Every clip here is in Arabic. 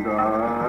and uh,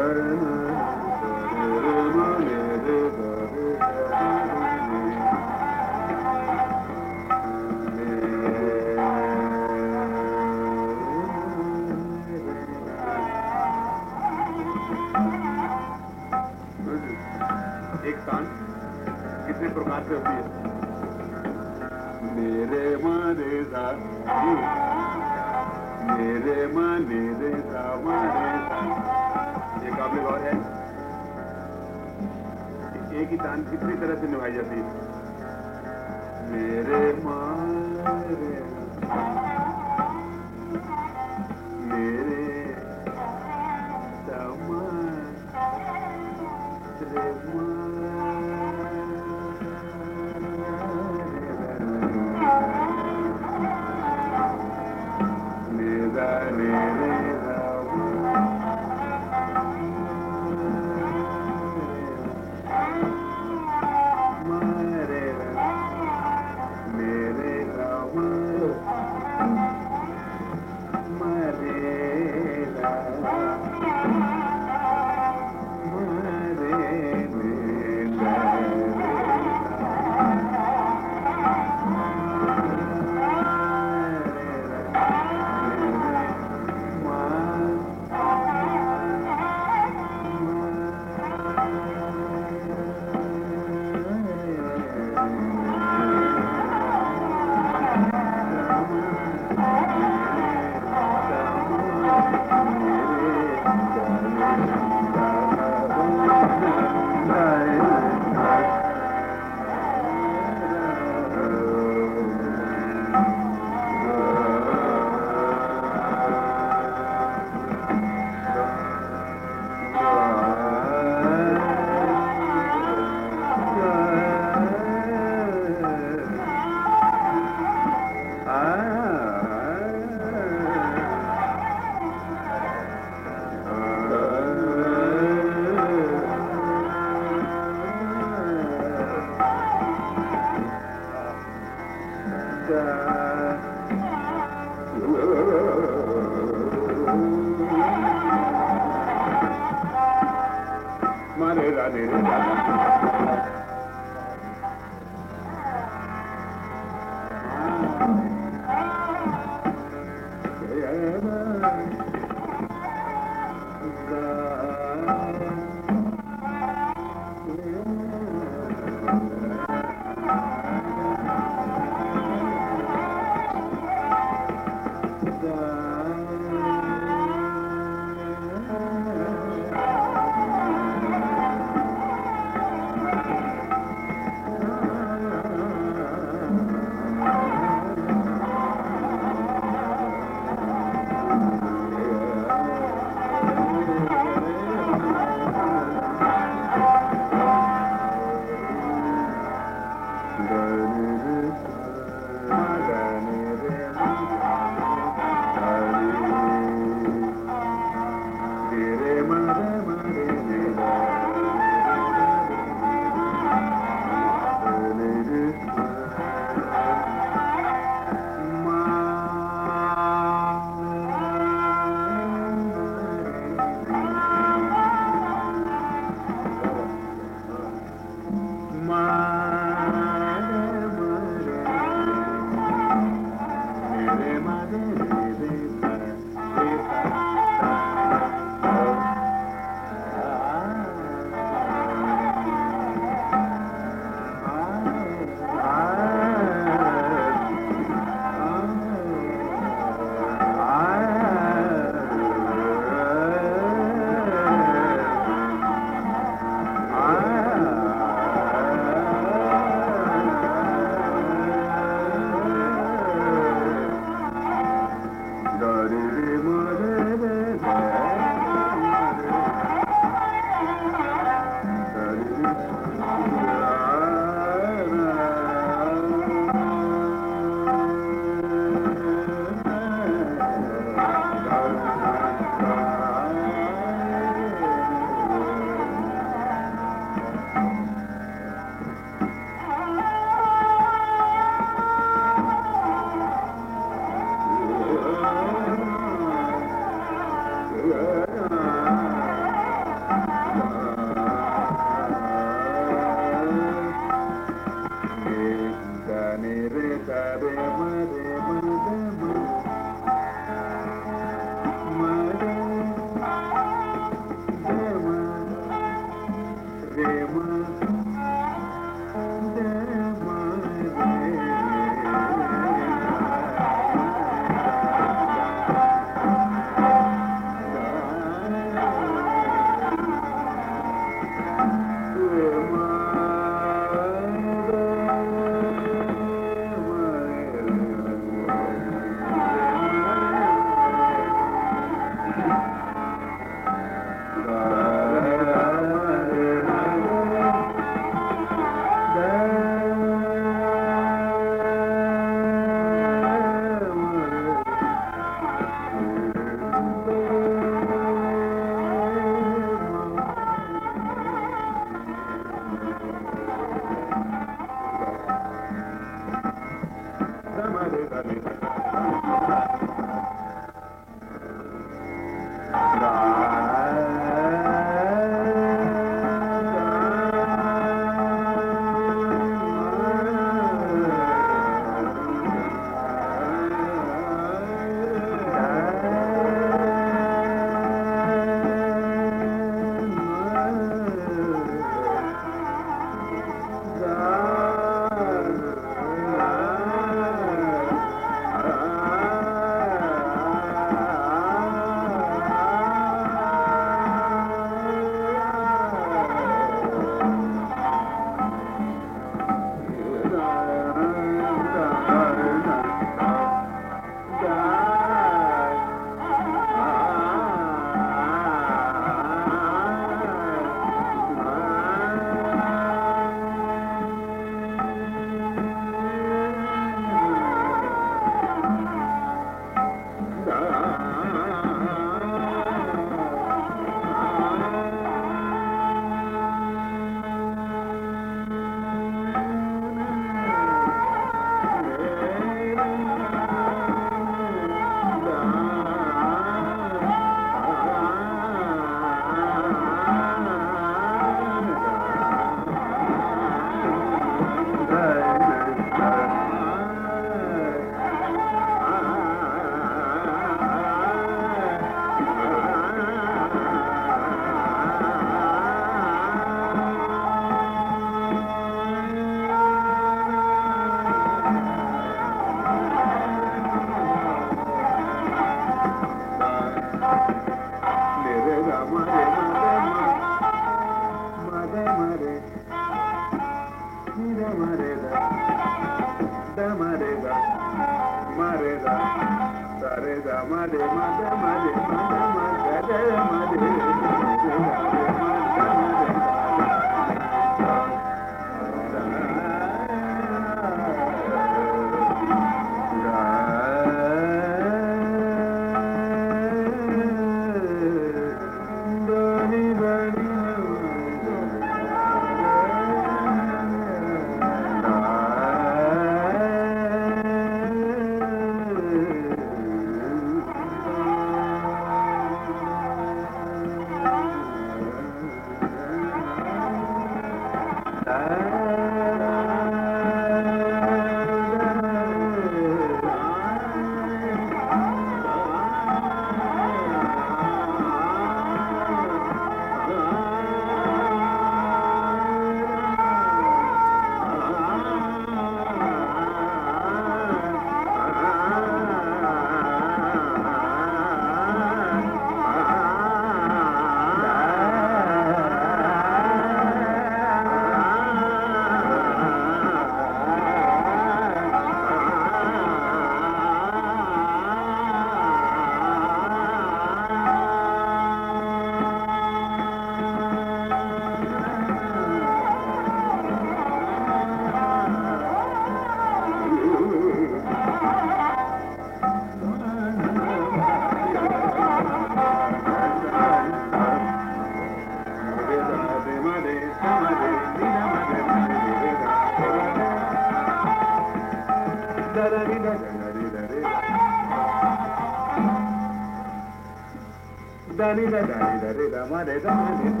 Arizona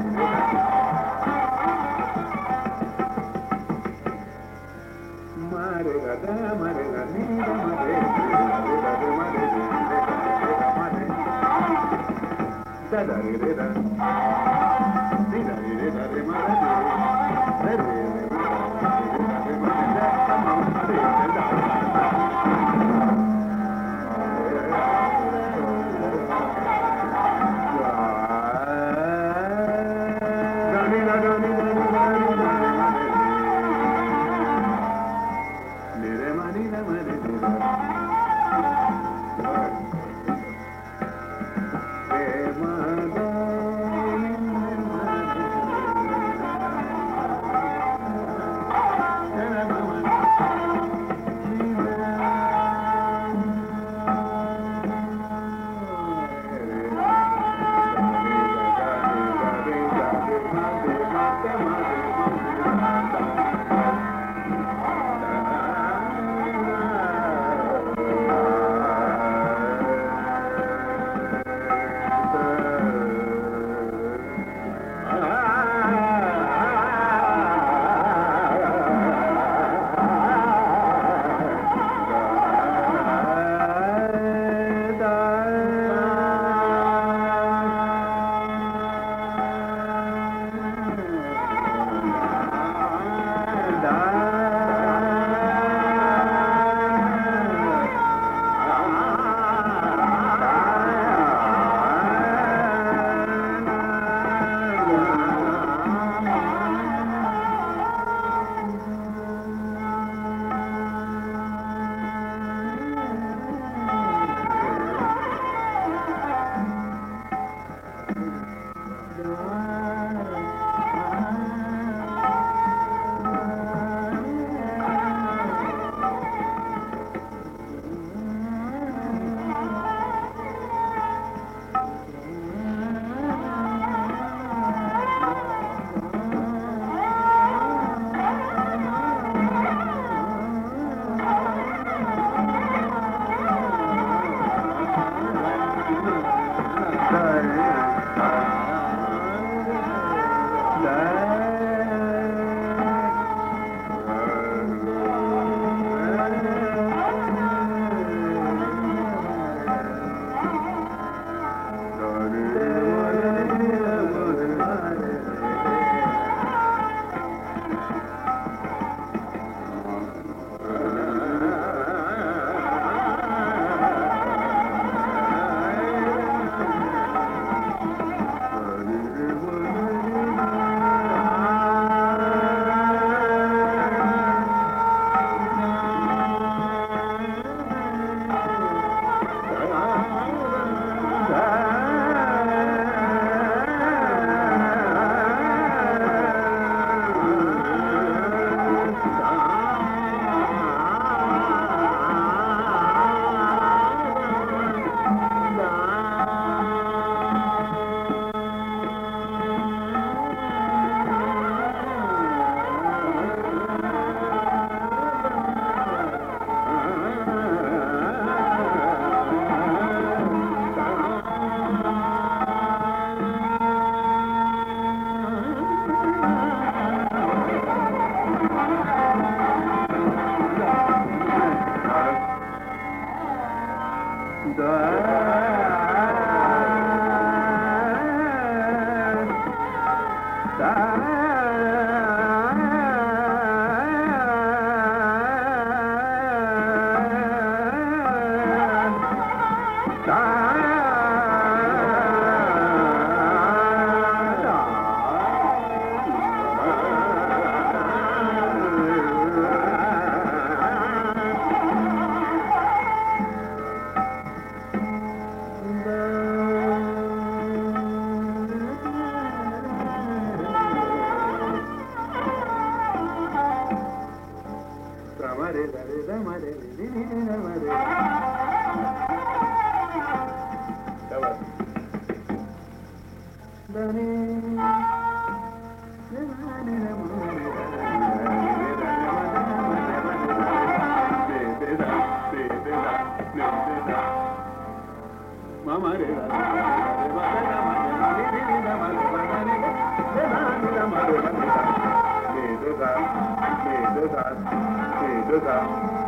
그러 다,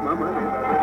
慢慢 한.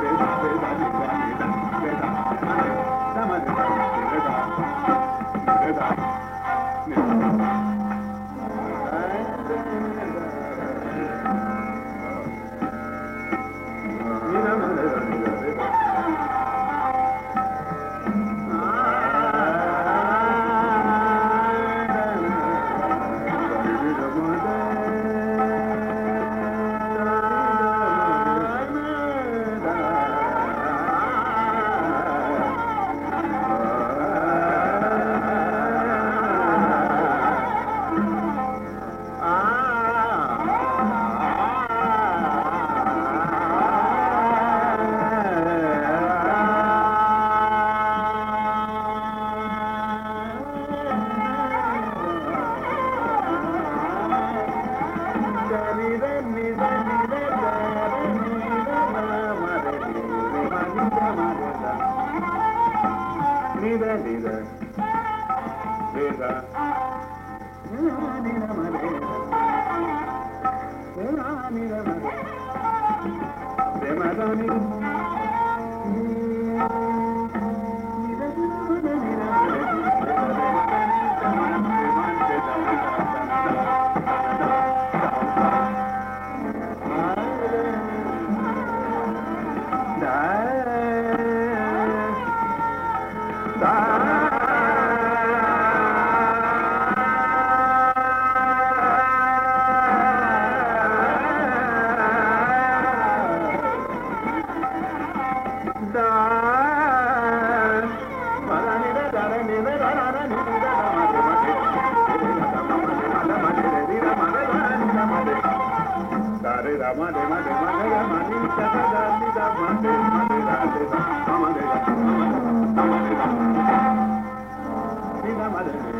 Gracias. Father.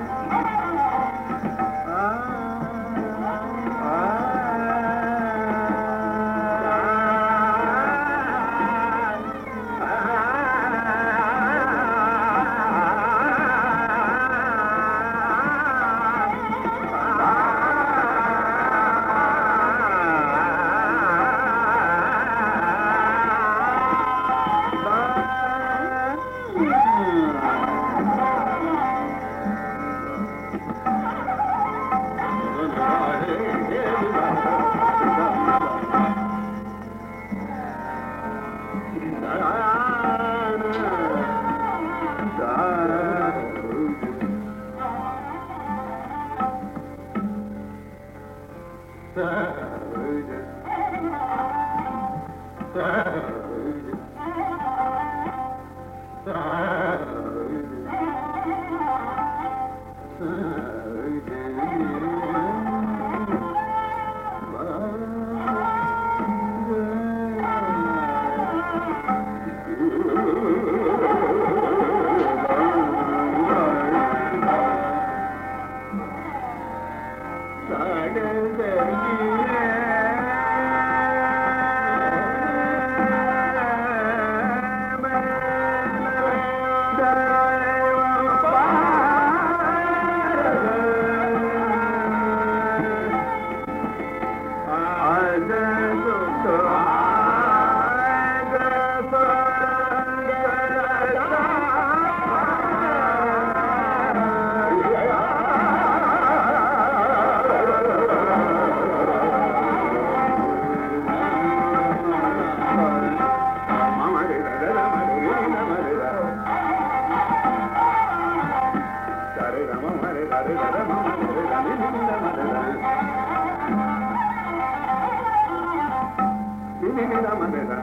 Da